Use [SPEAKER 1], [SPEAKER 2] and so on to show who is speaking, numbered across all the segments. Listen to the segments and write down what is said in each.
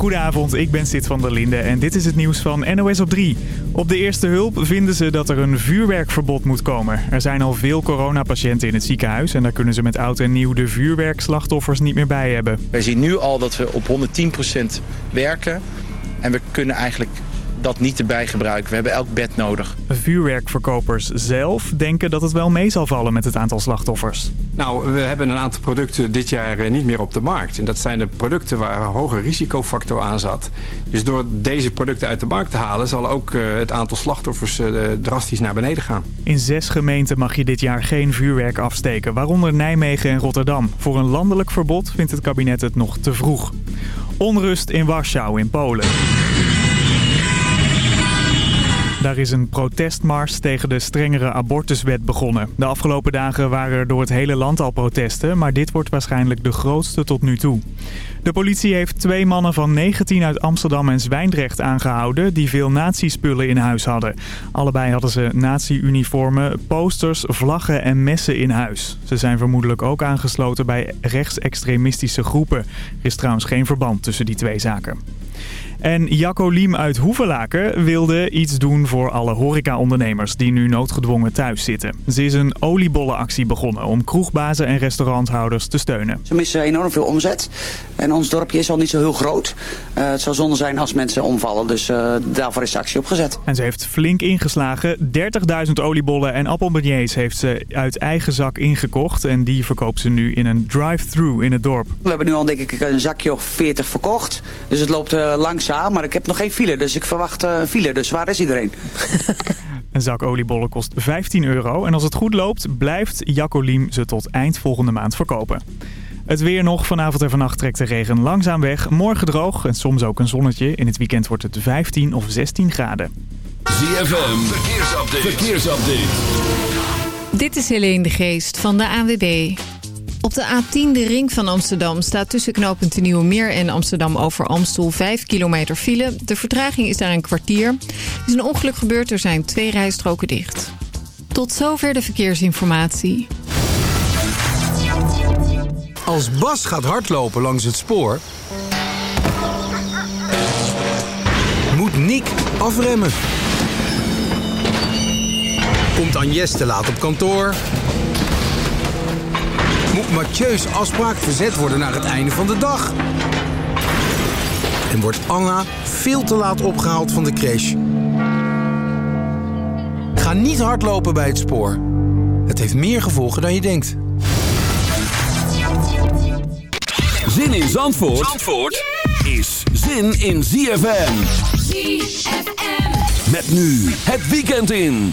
[SPEAKER 1] Goedenavond, ik ben Sid van der Linde en dit is het nieuws van NOS op 3. Op de eerste hulp vinden ze dat er een vuurwerkverbod moet komen. Er zijn al veel coronapatiënten in het ziekenhuis en daar kunnen ze met oud en nieuw de vuurwerkslachtoffers niet meer bij hebben.
[SPEAKER 2] Wij zien nu al dat we op 110% werken en we kunnen eigenlijk dat niet erbij gebruiken. We hebben elk bed nodig.
[SPEAKER 1] Vuurwerkverkopers zelf denken dat het wel mee zal vallen met het aantal slachtoffers.
[SPEAKER 3] Nou, we hebben een aantal producten dit jaar eh, niet meer op de markt. En dat zijn de producten waar een hoge risicofactor aan zat. Dus door deze producten uit de markt te halen... zal ook eh, het aantal slachtoffers eh, drastisch naar beneden gaan.
[SPEAKER 1] In zes gemeenten mag je dit jaar geen vuurwerk afsteken, waaronder Nijmegen en Rotterdam. Voor een landelijk verbod vindt het kabinet het nog te vroeg. Onrust in Warschau in Polen. Daar is een protestmars tegen de strengere abortuswet begonnen. De afgelopen dagen waren er door het hele land al protesten, maar dit wordt waarschijnlijk de grootste tot nu toe. De politie heeft twee mannen van 19 uit Amsterdam en Zwijndrecht aangehouden die veel nazi-spullen in huis hadden. Allebei hadden ze nazi-uniformen, posters, vlaggen en messen in huis. Ze zijn vermoedelijk ook aangesloten bij rechtsextremistische groepen. Er is trouwens geen verband tussen die twee zaken. En Jacco Liem uit Hoevelaken wilde iets doen voor alle horecaondernemers die nu noodgedwongen thuis zitten. Ze is een oliebollenactie begonnen om kroegbazen en restauranthouders te steunen.
[SPEAKER 4] Ze missen enorm veel omzet en ons dorpje is al niet zo heel groot. Uh, het zou zonde zijn als mensen omvallen, dus uh, daarvoor is de actie opgezet.
[SPEAKER 1] En ze heeft flink ingeslagen. 30.000 oliebollen en appelbeignets heeft ze uit eigen zak ingekocht en die verkoopt ze nu in een drive-thru in het dorp.
[SPEAKER 4] We hebben nu al denk ik een zakje of 40 verkocht, dus het loopt uh, langzaam maar ik heb nog geen file, dus ik verwacht uh, file. Dus waar is iedereen?
[SPEAKER 1] Een zak oliebollen kost 15 euro en als het goed loopt blijft Jaccoliem ze tot eind volgende maand verkopen. Het weer nog. Vanavond en vannacht trekt de regen langzaam weg. Morgen droog en soms ook een zonnetje. In het weekend wordt het 15 of 16 graden.
[SPEAKER 5] ZFM, verkeersupdate. verkeersupdate.
[SPEAKER 6] Dit is Helene de Geest van de ANWB. Op de A10, de ring van Amsterdam, staat tussen knooppunt de Nieuwe Meer en Amsterdam over Amstel 5 kilometer file. De vertraging is daar een kwartier. Er is een ongeluk gebeurd, er zijn twee rijstroken dicht. Tot zover de verkeersinformatie.
[SPEAKER 7] Als Bas gaat hardlopen langs het spoor... moet Nick afremmen. Komt Agnes te laat op kantoor moet Mathieu's afspraak verzet worden naar het einde van de dag. En wordt Anna veel te laat opgehaald van de crash. Ga niet hardlopen bij het spoor. Het heeft meer gevolgen dan je denkt.
[SPEAKER 5] Zin in Zandvoort, Zandvoort is zin in ZFM. ZFM. Met nu het weekend in.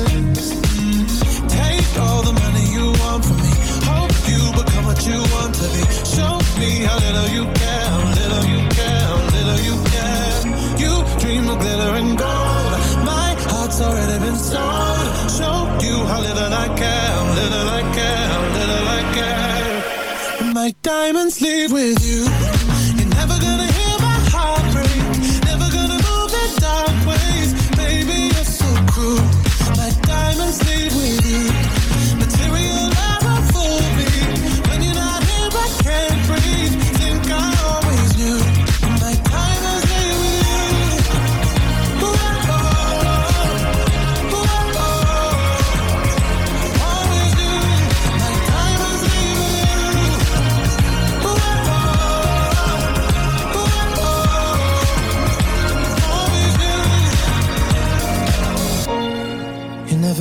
[SPEAKER 8] sold. Show you how little I care, little I care, little I care. My diamonds leave with you.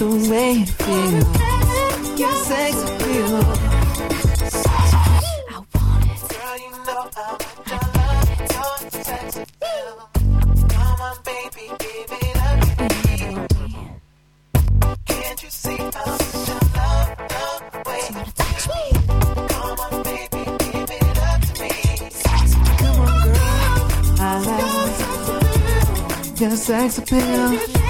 [SPEAKER 9] the way appeal. I want it. Girl, you know I want sex appeal. Come on, baby, give it up to me. Can't you see I'm love, love? Come on, baby, give it up to me. Come on, girl. I your sex appeal. Your sex appeal.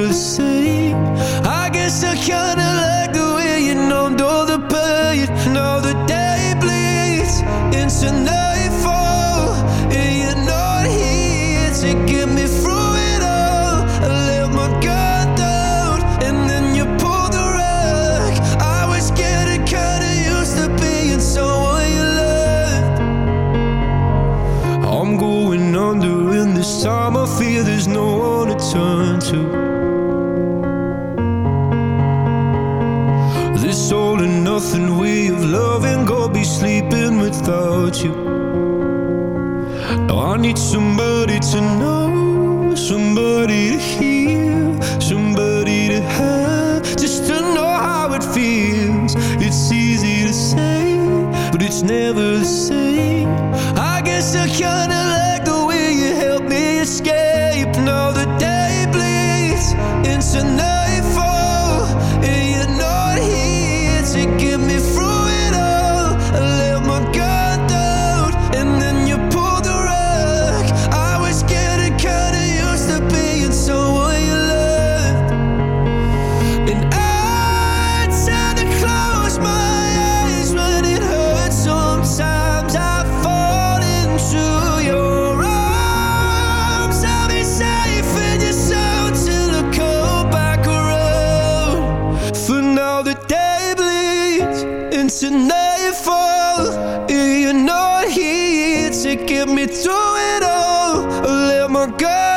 [SPEAKER 10] fall You're not here to get me through it all. Let my guard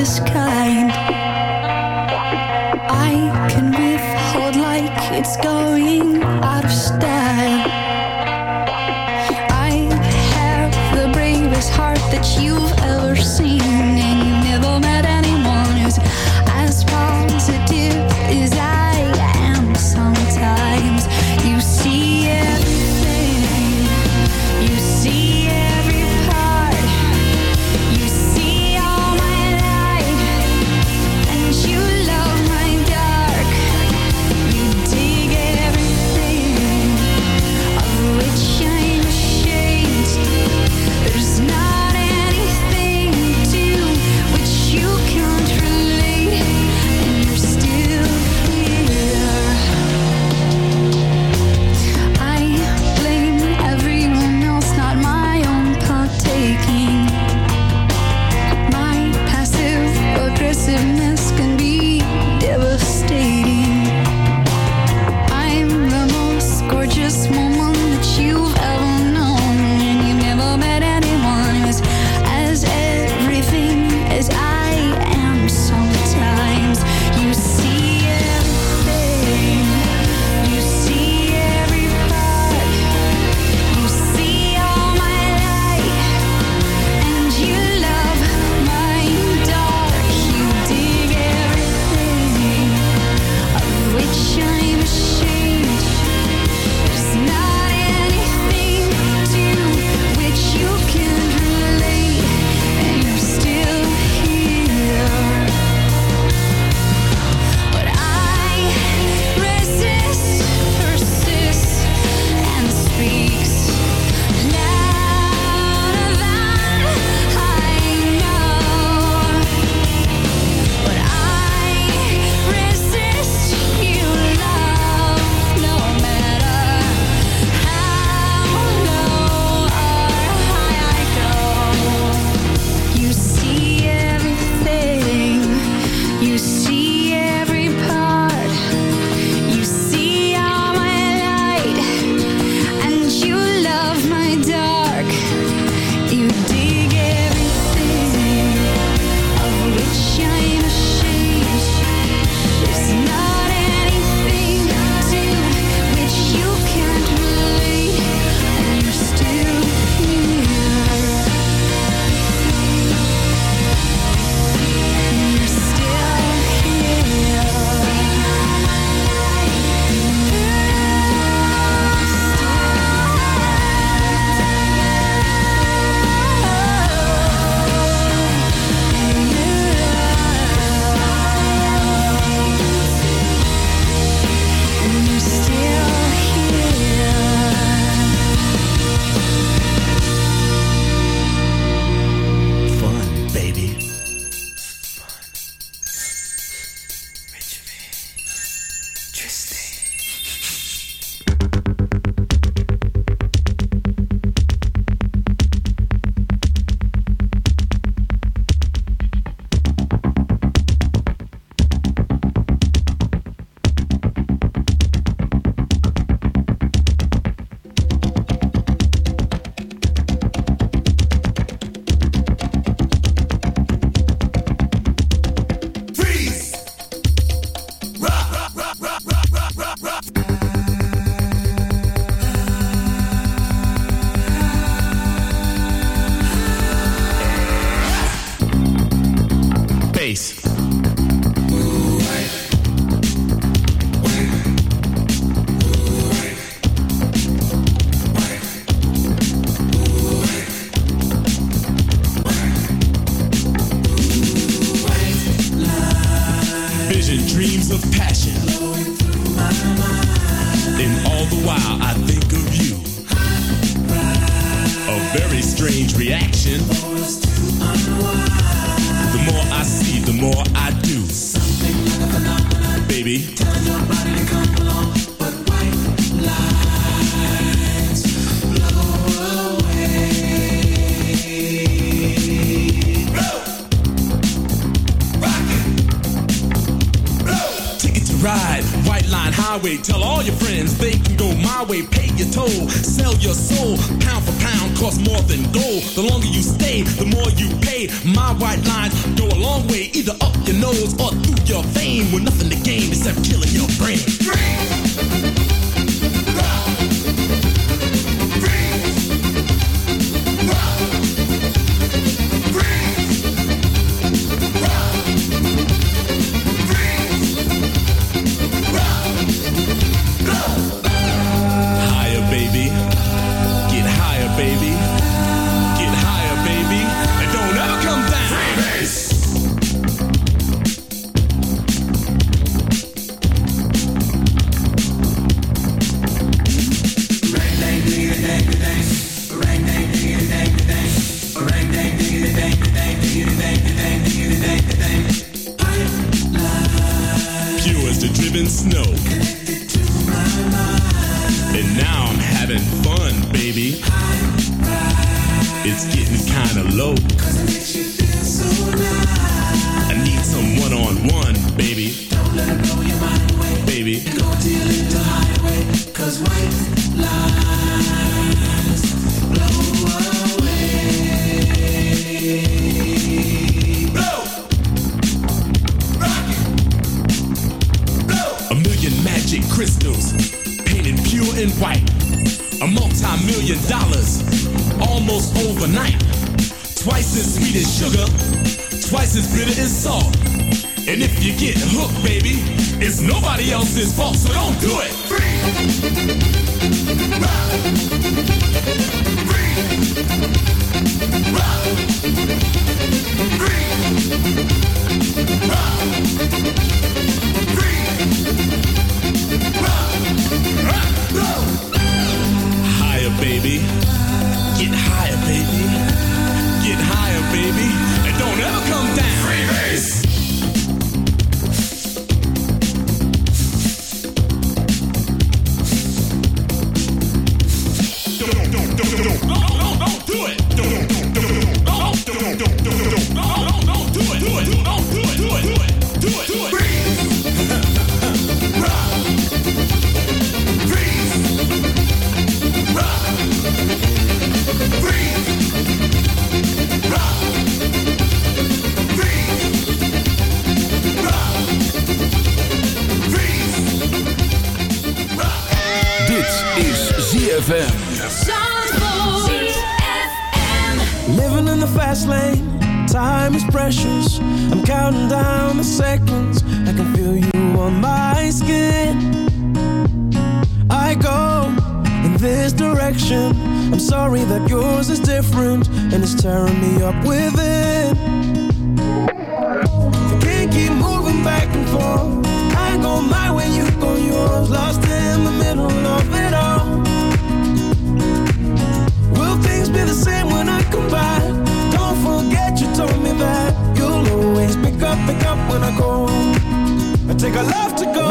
[SPEAKER 5] the sky ZFM.
[SPEAKER 11] Living in the fast lane, time is precious. I'm counting down the seconds. I can feel you on my skin. I go in this direction. I'm sorry that yours is different, and it's tearing me up within. I can't keep moving back and forth. I go my way, you go yours. Lost the same when I come back. Don't forget you told me that you'll always pick up, pick up when I go. I take a love to go.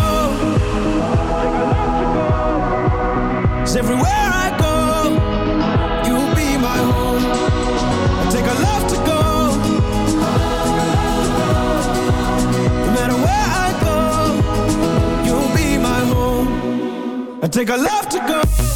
[SPEAKER 11] Cause everywhere I go, you'll be my home. I take a love to go. No matter where I go, you'll be my home. I take a love to go.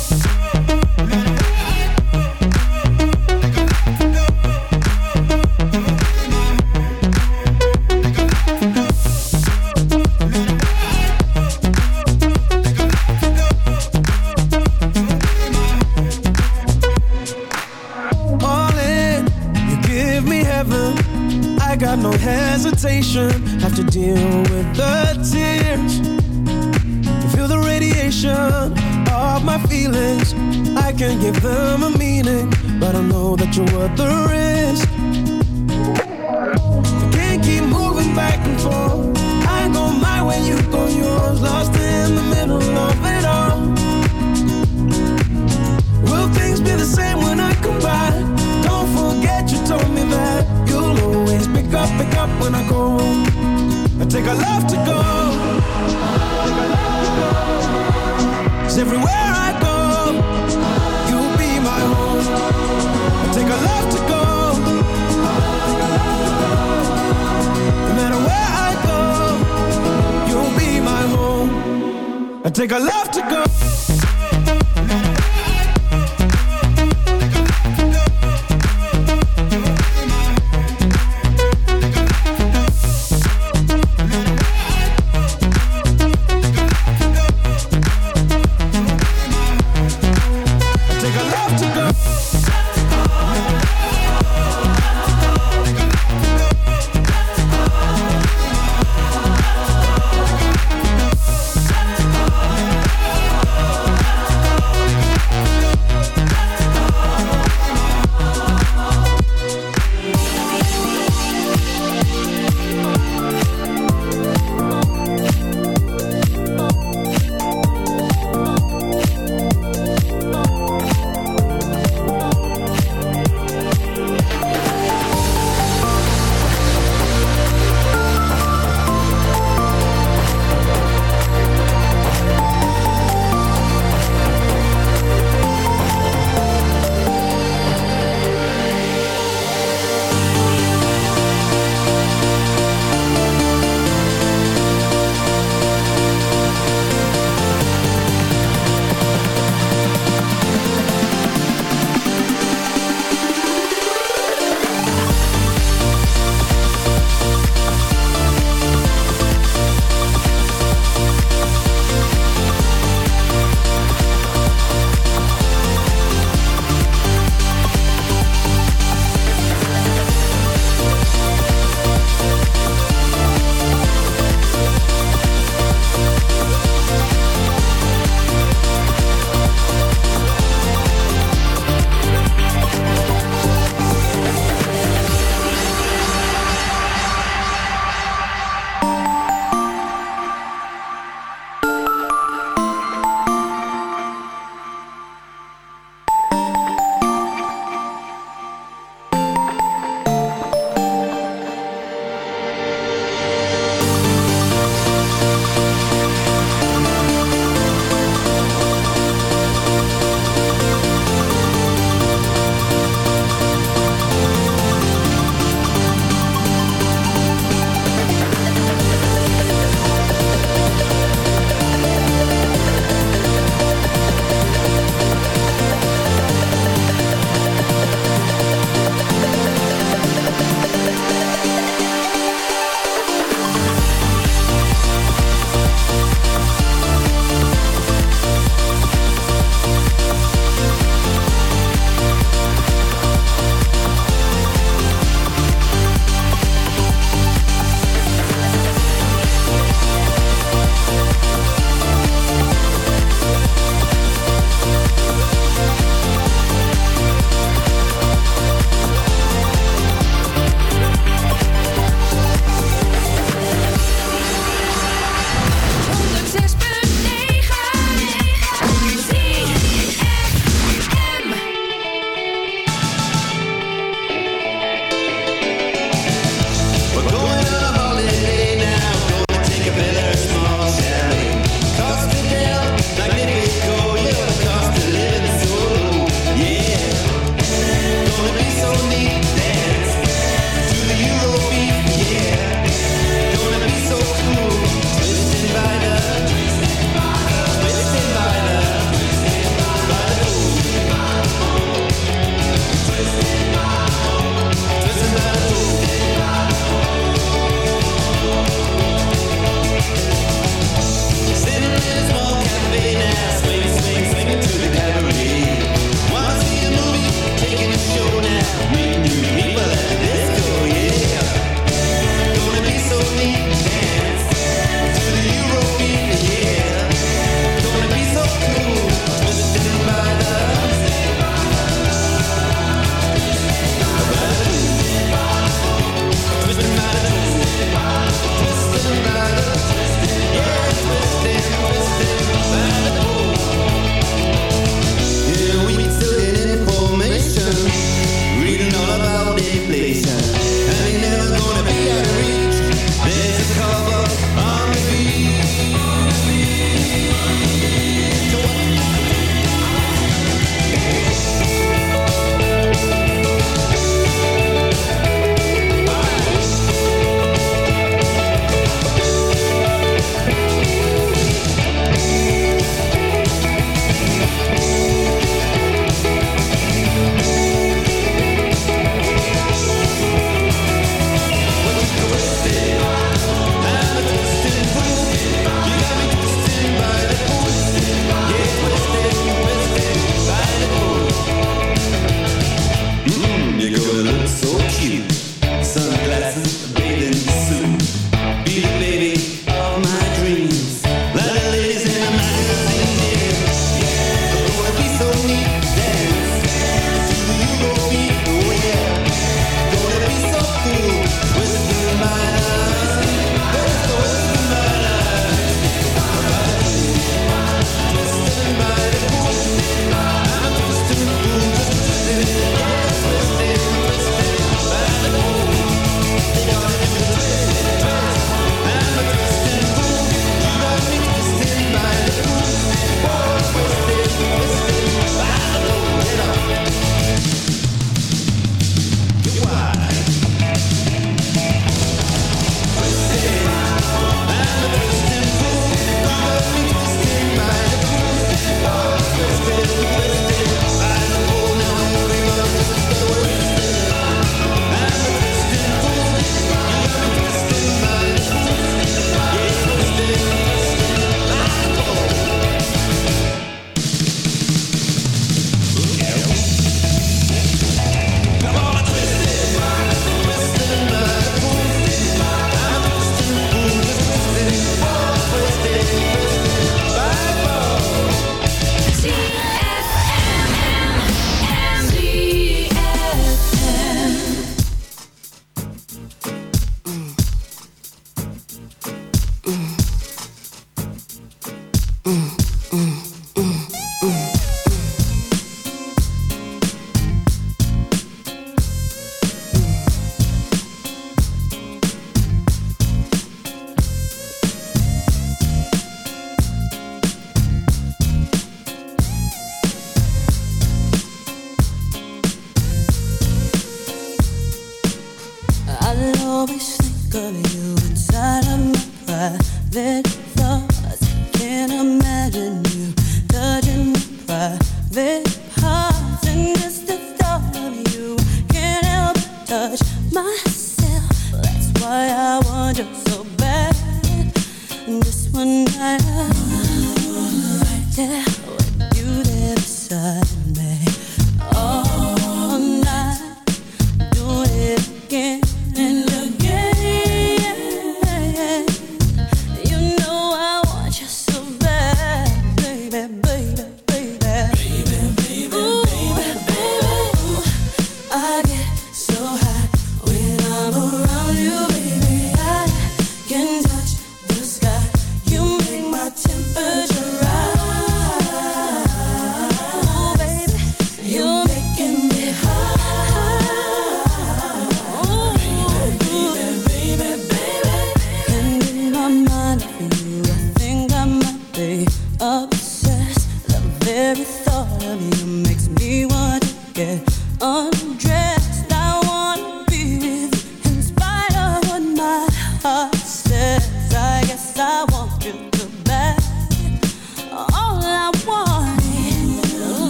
[SPEAKER 12] Take a love to go.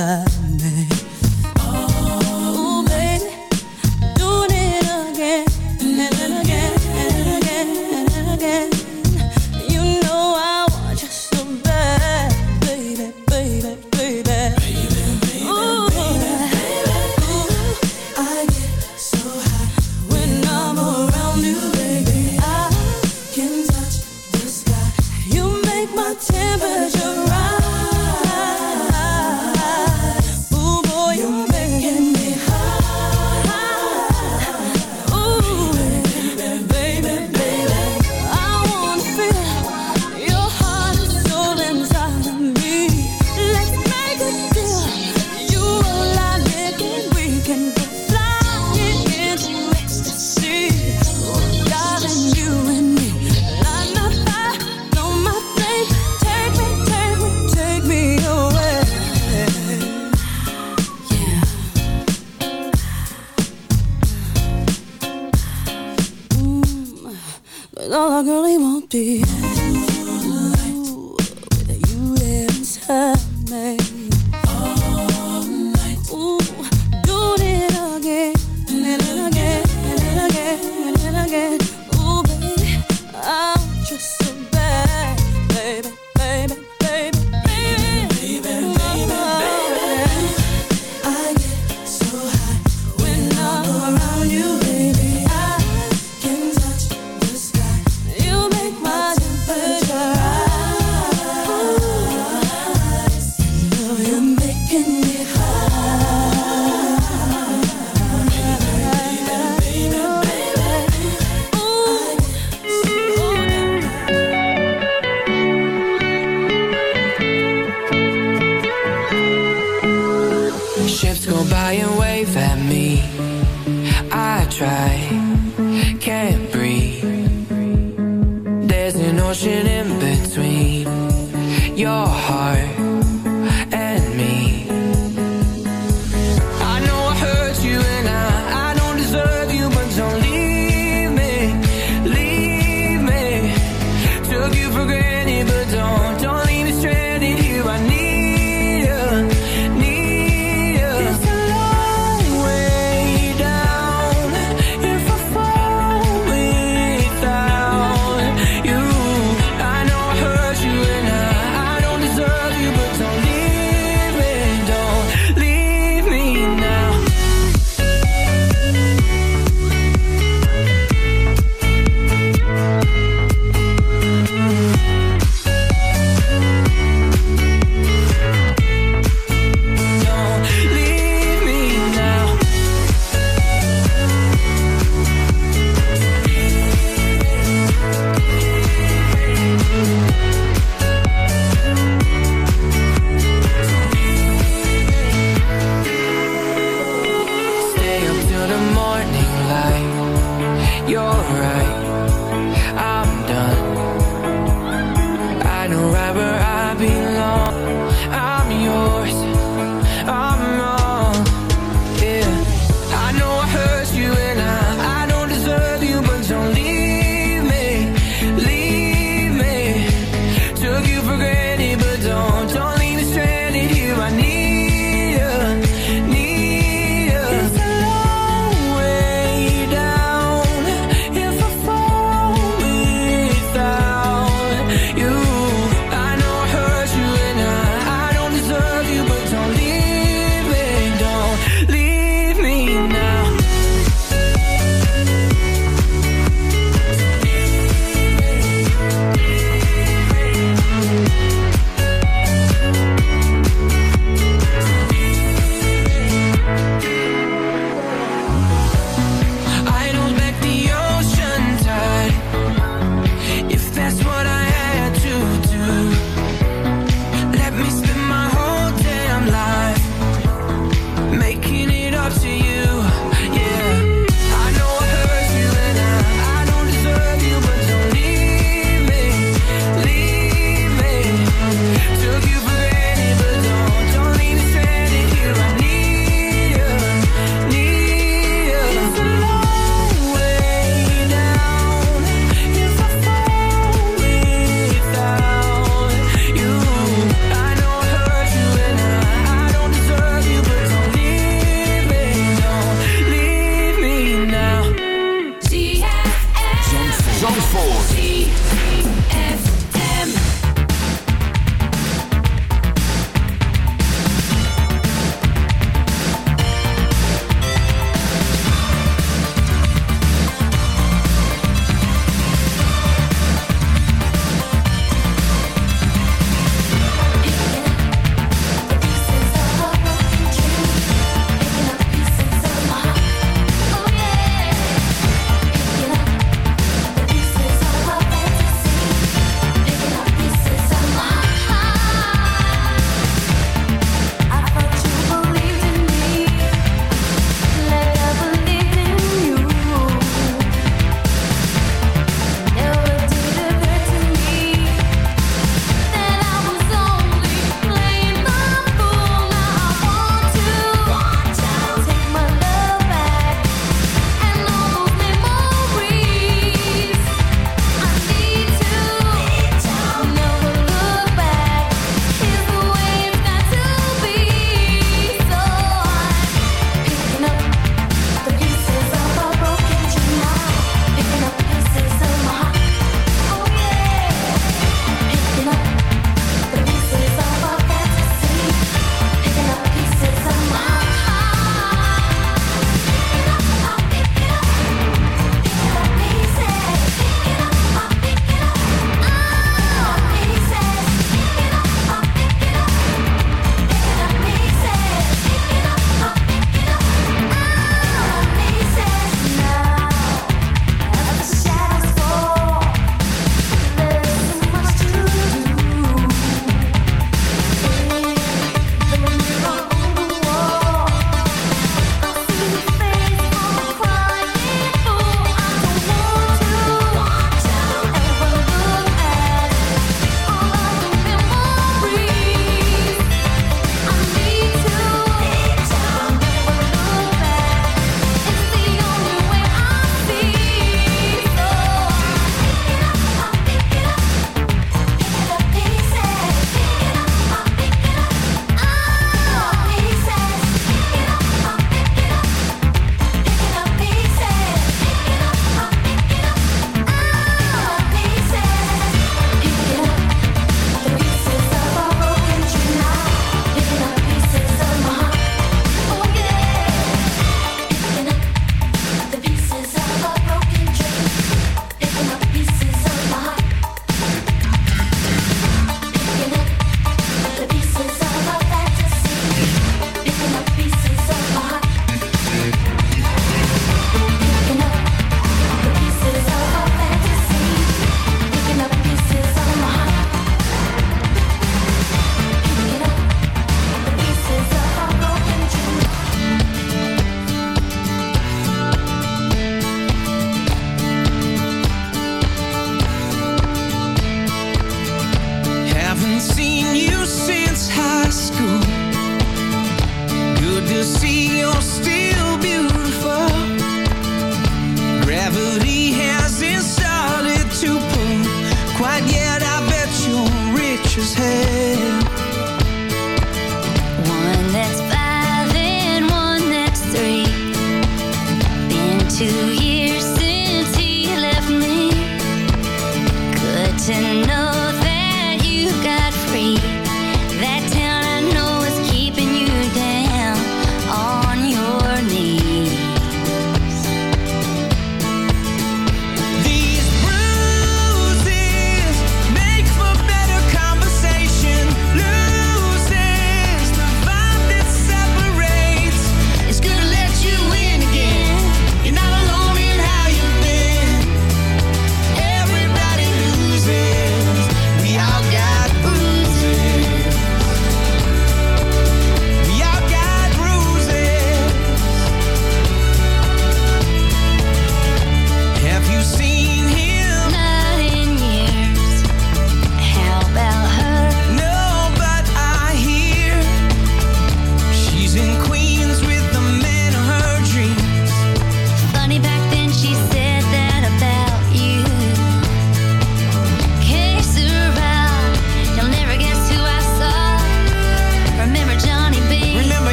[SPEAKER 13] beside me.
[SPEAKER 11] Ocean in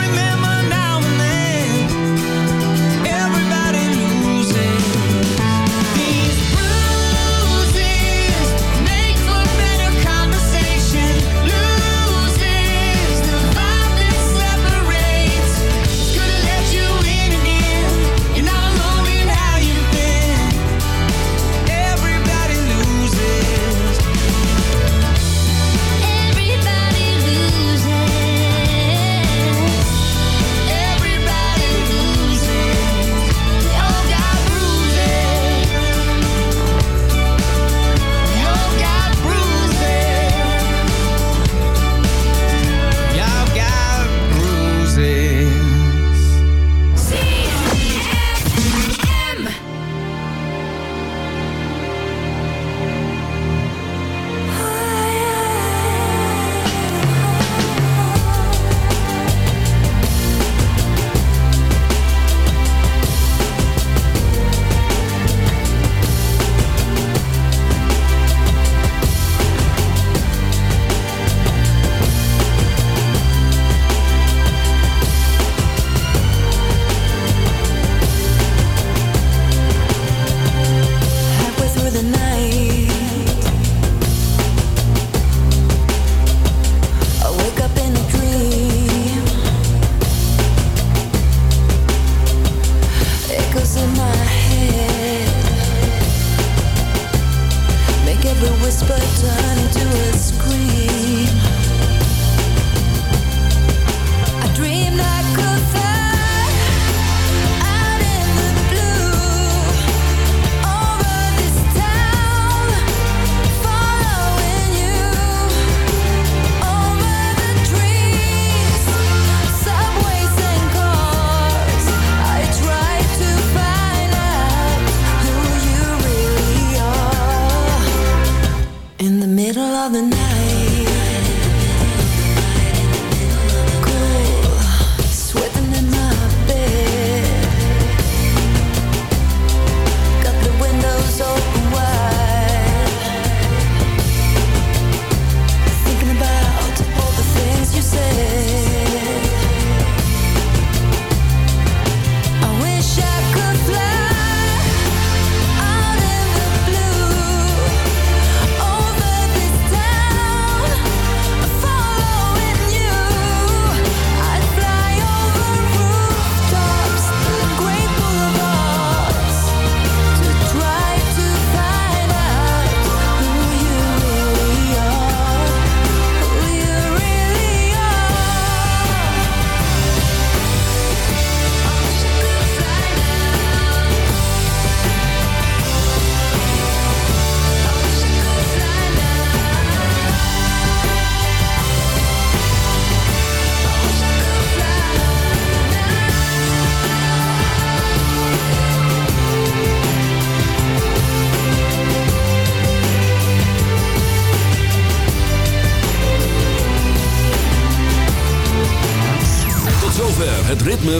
[SPEAKER 13] remember